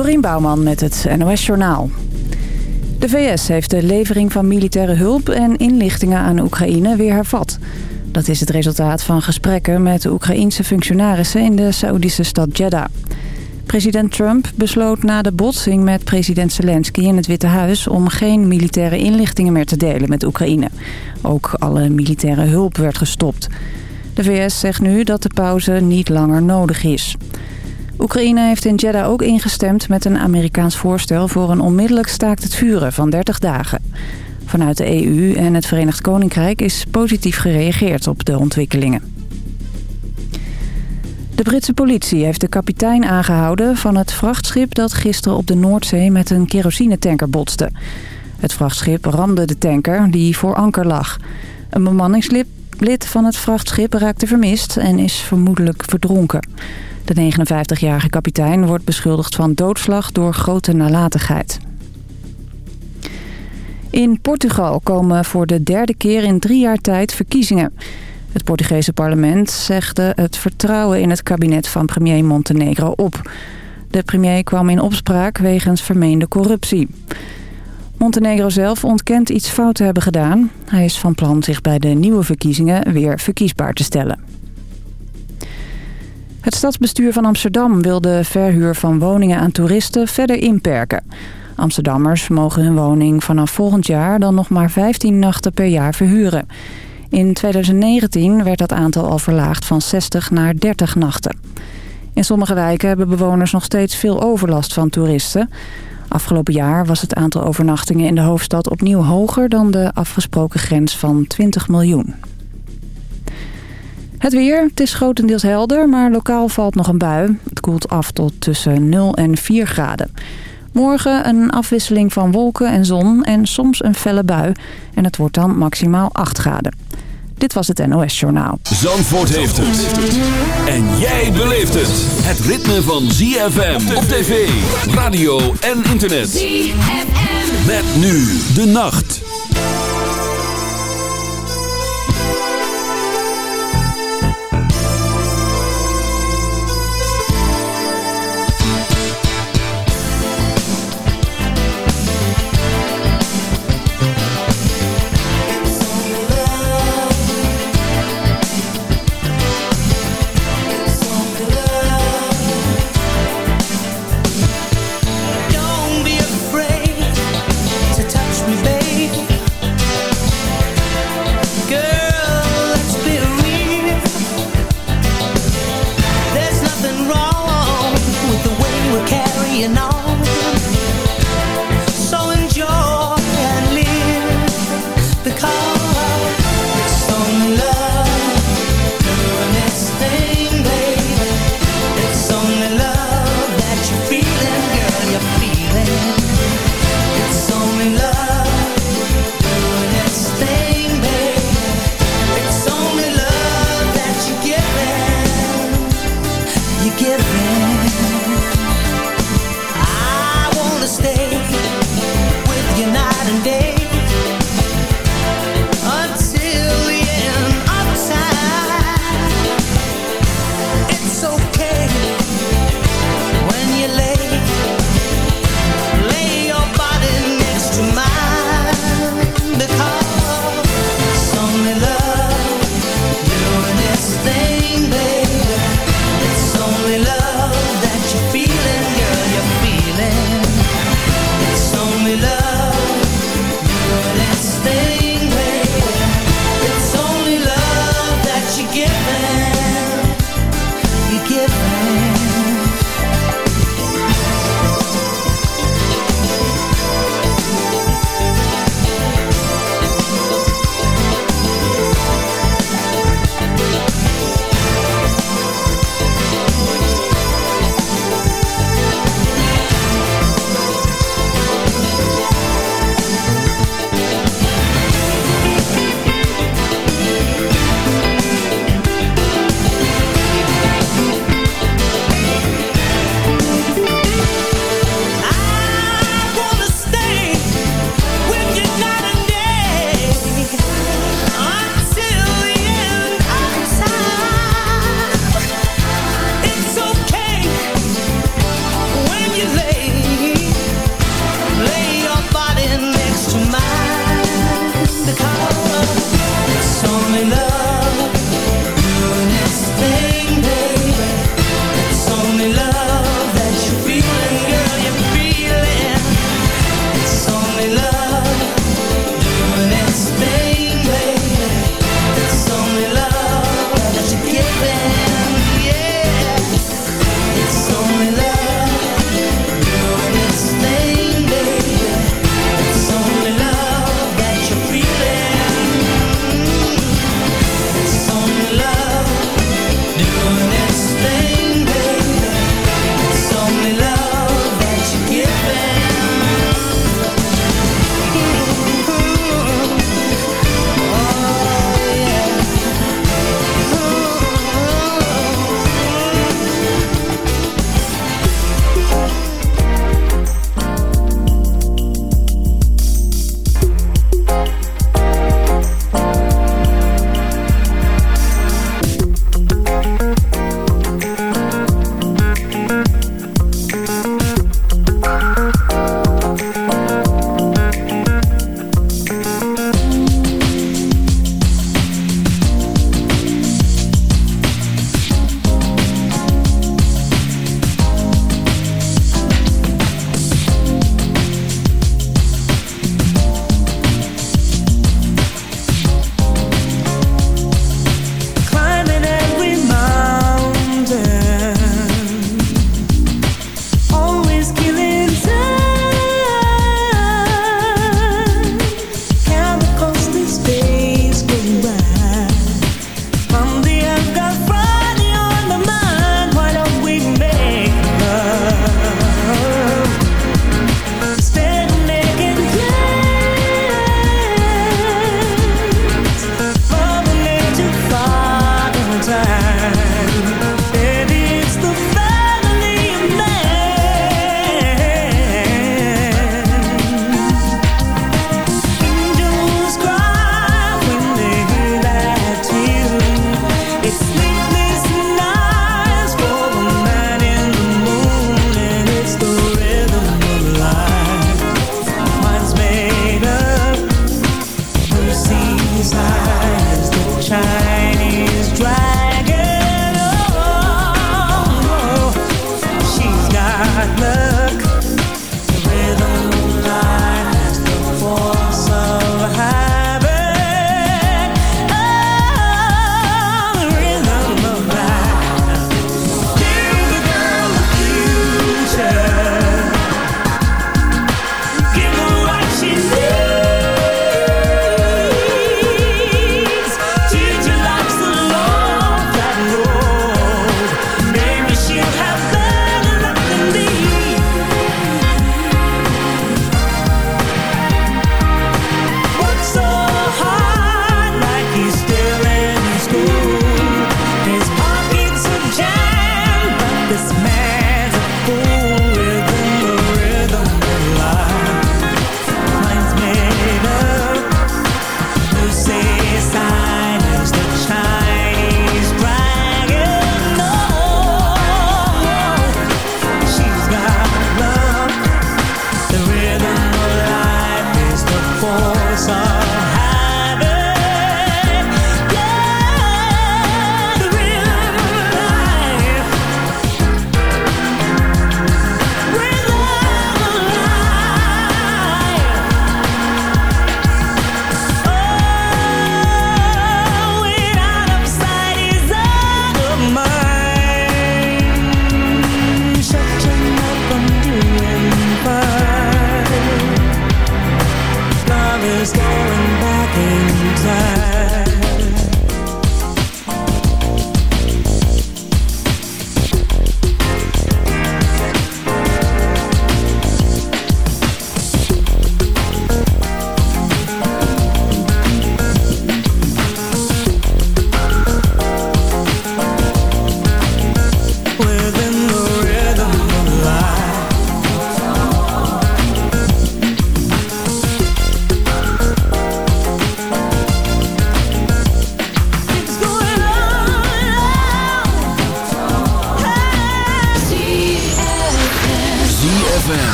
Dorien Bouwman met het NOS Journaal. De VS heeft de levering van militaire hulp en inlichtingen aan Oekraïne weer hervat. Dat is het resultaat van gesprekken met de Oekraïense functionarissen in de Saoedische stad Jeddah. President Trump besloot na de botsing met president Zelensky in het Witte Huis... om geen militaire inlichtingen meer te delen met Oekraïne. Ook alle militaire hulp werd gestopt. De VS zegt nu dat de pauze niet langer nodig is. Oekraïne heeft in Jeddah ook ingestemd met een Amerikaans voorstel... voor een onmiddellijk staakt het vuren van 30 dagen. Vanuit de EU en het Verenigd Koninkrijk is positief gereageerd op de ontwikkelingen. De Britse politie heeft de kapitein aangehouden van het vrachtschip... dat gisteren op de Noordzee met een kerosinetanker botste. Het vrachtschip ramde de tanker die voor anker lag. Een bemanningslid van het vrachtschip raakte vermist en is vermoedelijk verdronken. De 59-jarige kapitein wordt beschuldigd van doodslag door grote nalatigheid. In Portugal komen voor de derde keer in drie jaar tijd verkiezingen. Het Portugese parlement zegde het vertrouwen in het kabinet van premier Montenegro op. De premier kwam in opspraak wegens vermeende corruptie. Montenegro zelf ontkent iets fout te hebben gedaan. Hij is van plan zich bij de nieuwe verkiezingen weer verkiesbaar te stellen. Het stadsbestuur van Amsterdam wil de verhuur van woningen aan toeristen verder inperken. Amsterdammers mogen hun woning vanaf volgend jaar dan nog maar 15 nachten per jaar verhuren. In 2019 werd dat aantal al verlaagd van 60 naar 30 nachten. In sommige wijken hebben bewoners nog steeds veel overlast van toeristen. Afgelopen jaar was het aantal overnachtingen in de hoofdstad opnieuw hoger dan de afgesproken grens van 20 miljoen. Het weer, het is grotendeels helder, maar lokaal valt nog een bui. Het koelt af tot tussen 0 en 4 graden. Morgen een afwisseling van wolken en zon en soms een felle bui. En het wordt dan maximaal 8 graden. Dit was het NOS Journaal. Zandvoort heeft het. En jij beleeft het. Het ritme van ZFM op tv, radio en internet. ZFM. Met nu de nacht.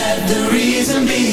let the reason be.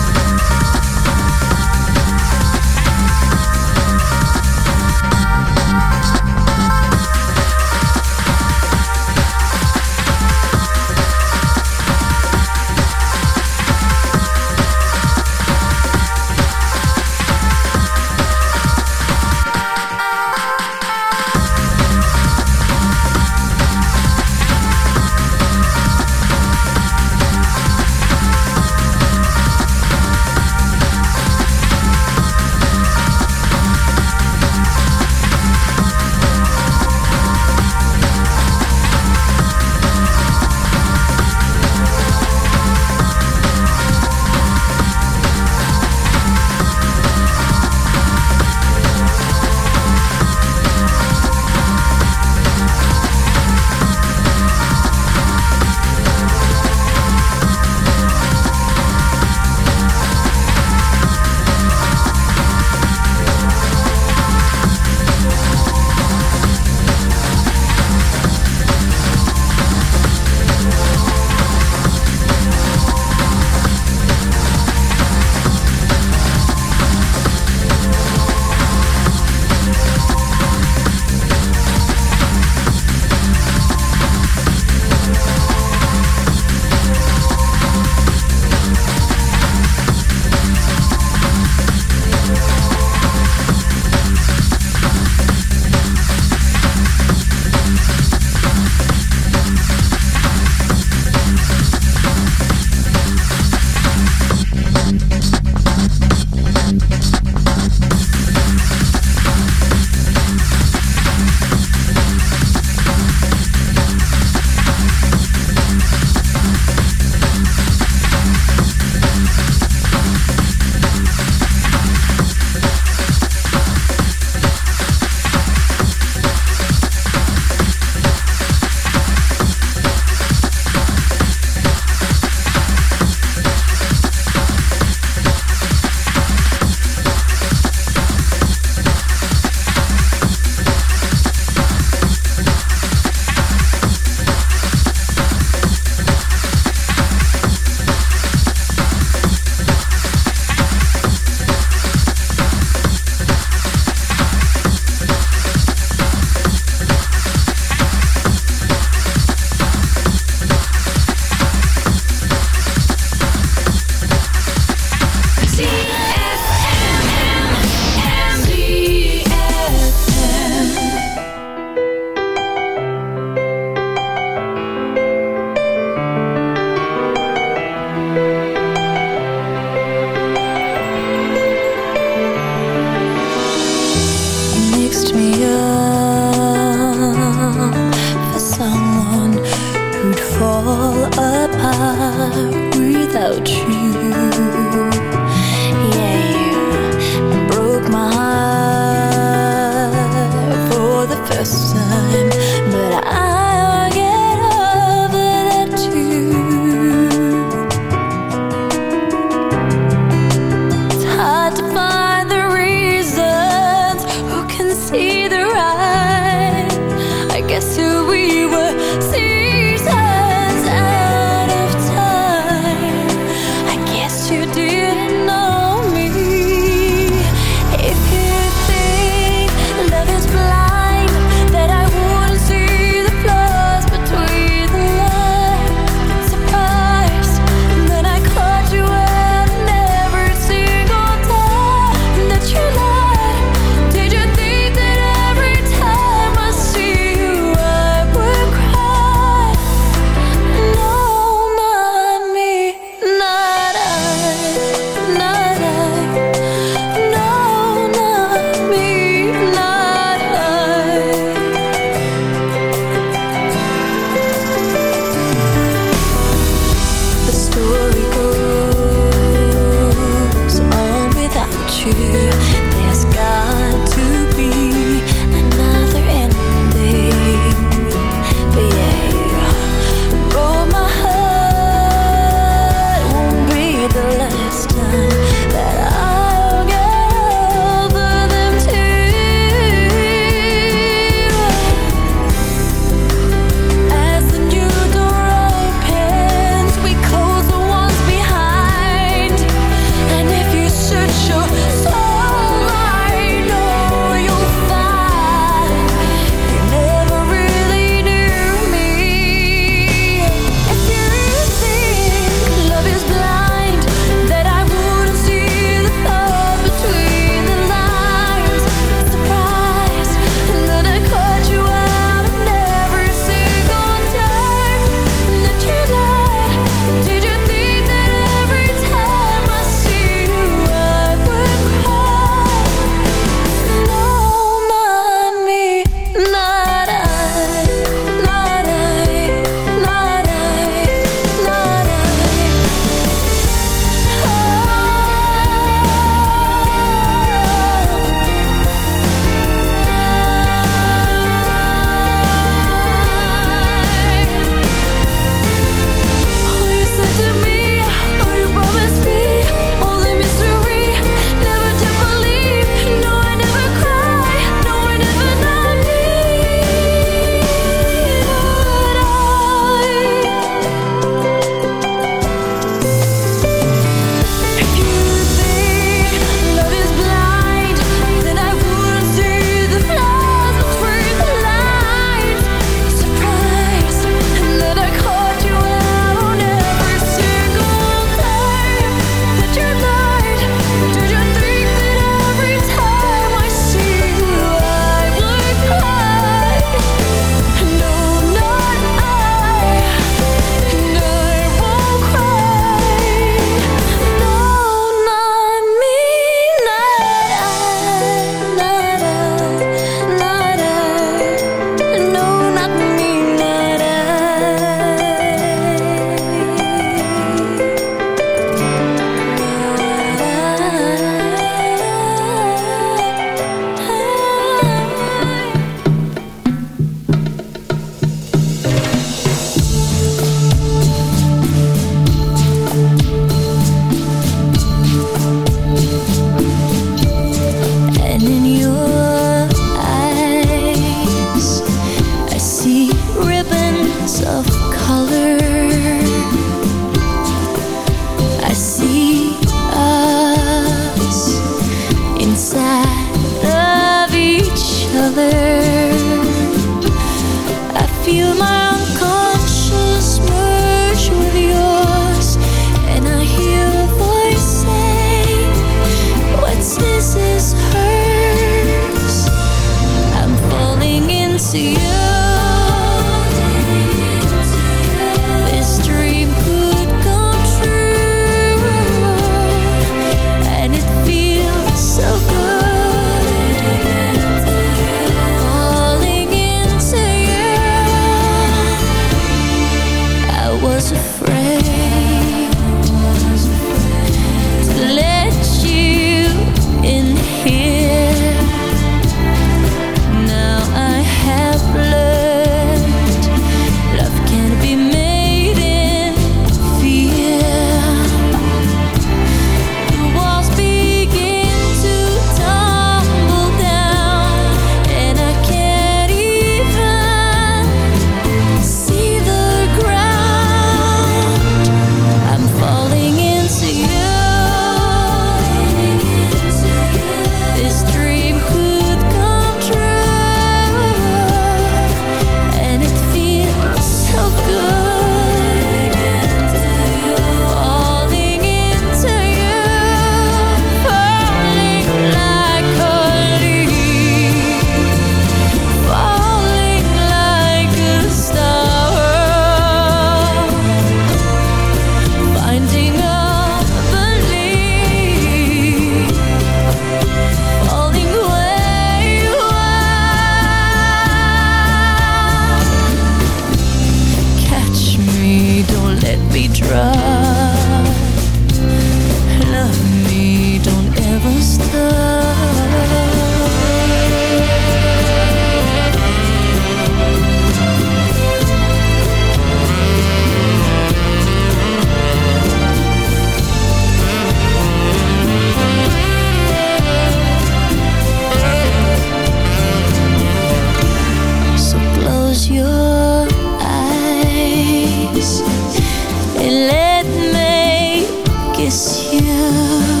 you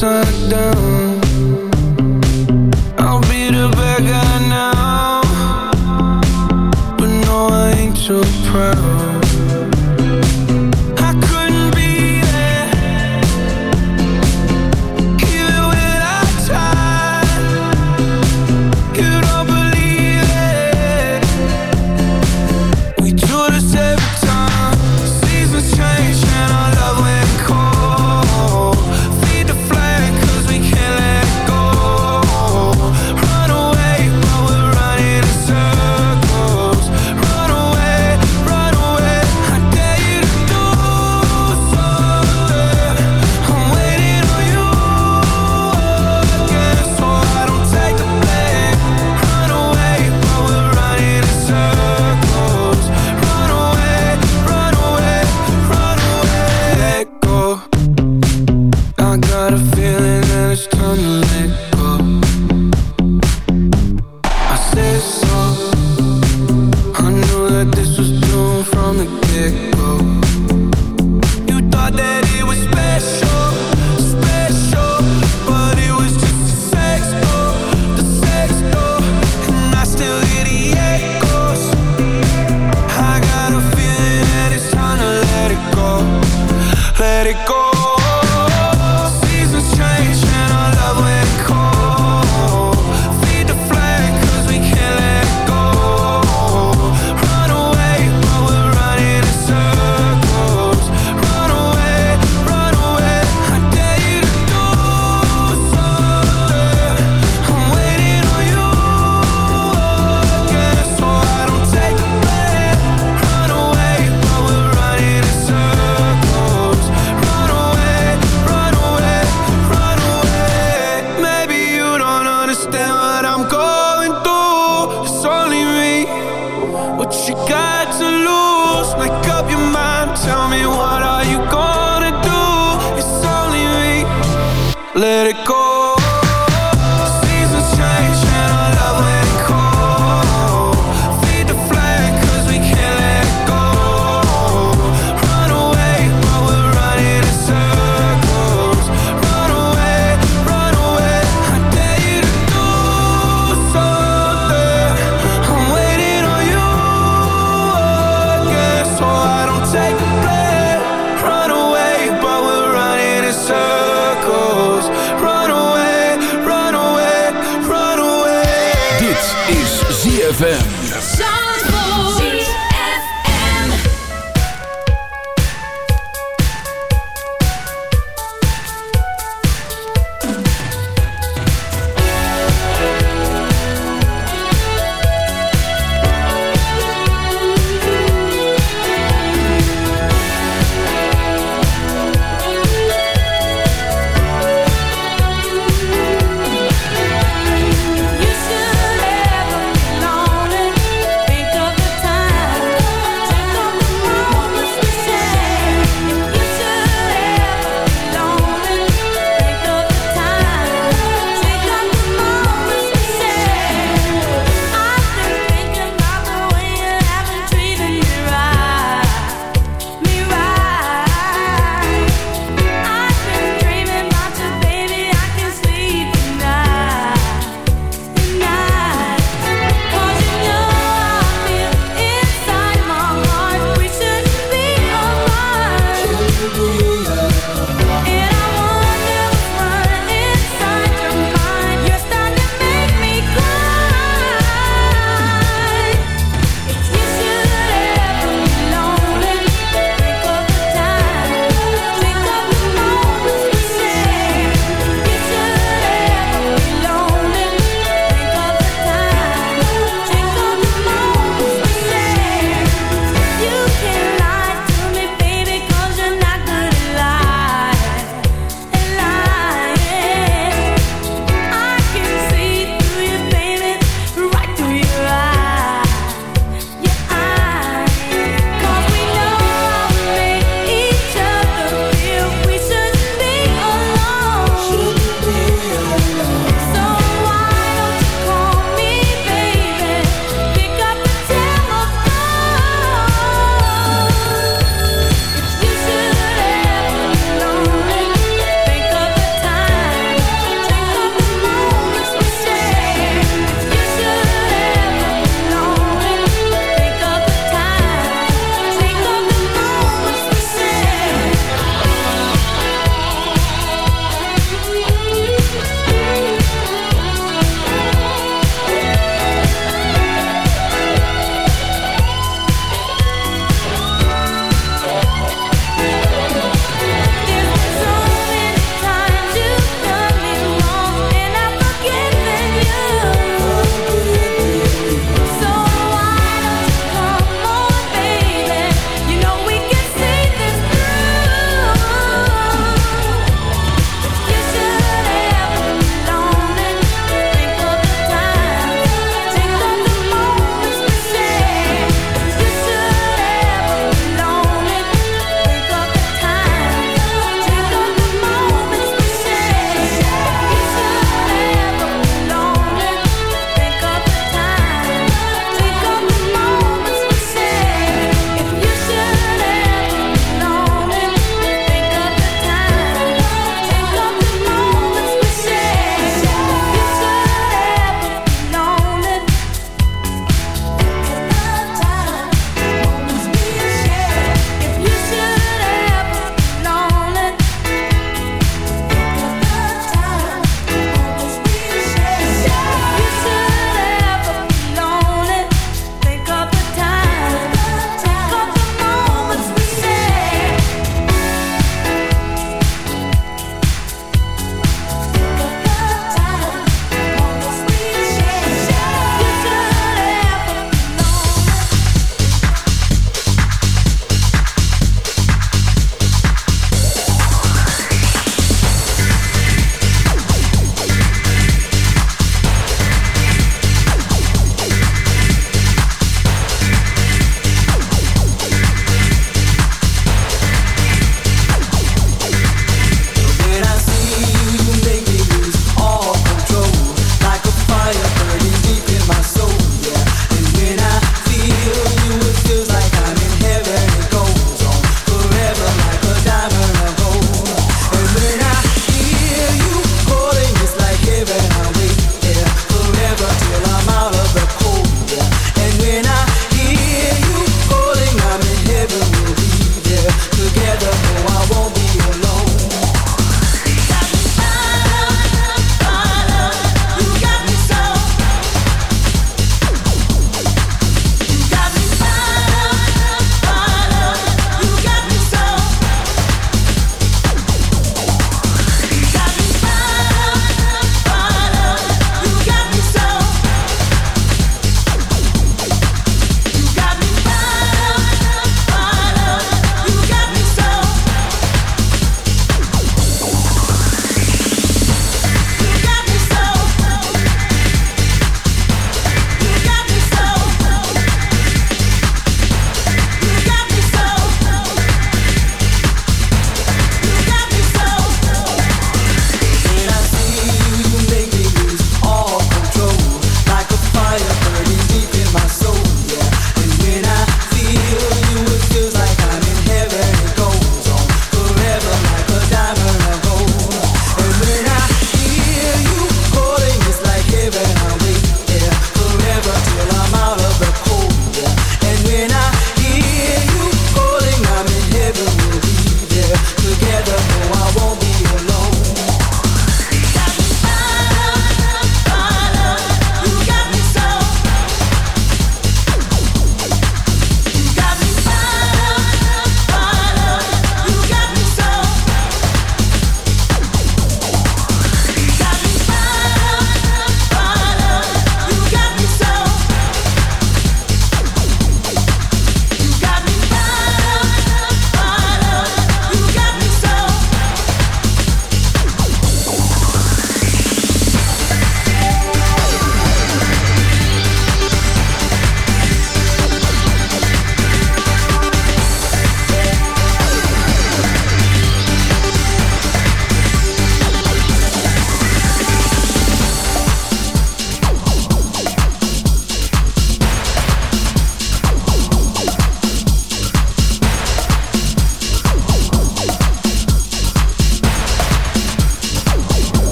sundown. I'll be the bad guy now, but no, I ain't too proud.